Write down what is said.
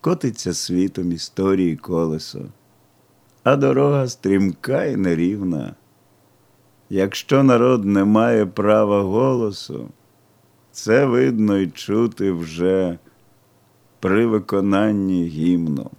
котиться світом історії колесо, а дорога стрімка і нерівна. Якщо народ не має права голосу, це видно й чути вже при виконанні гімну.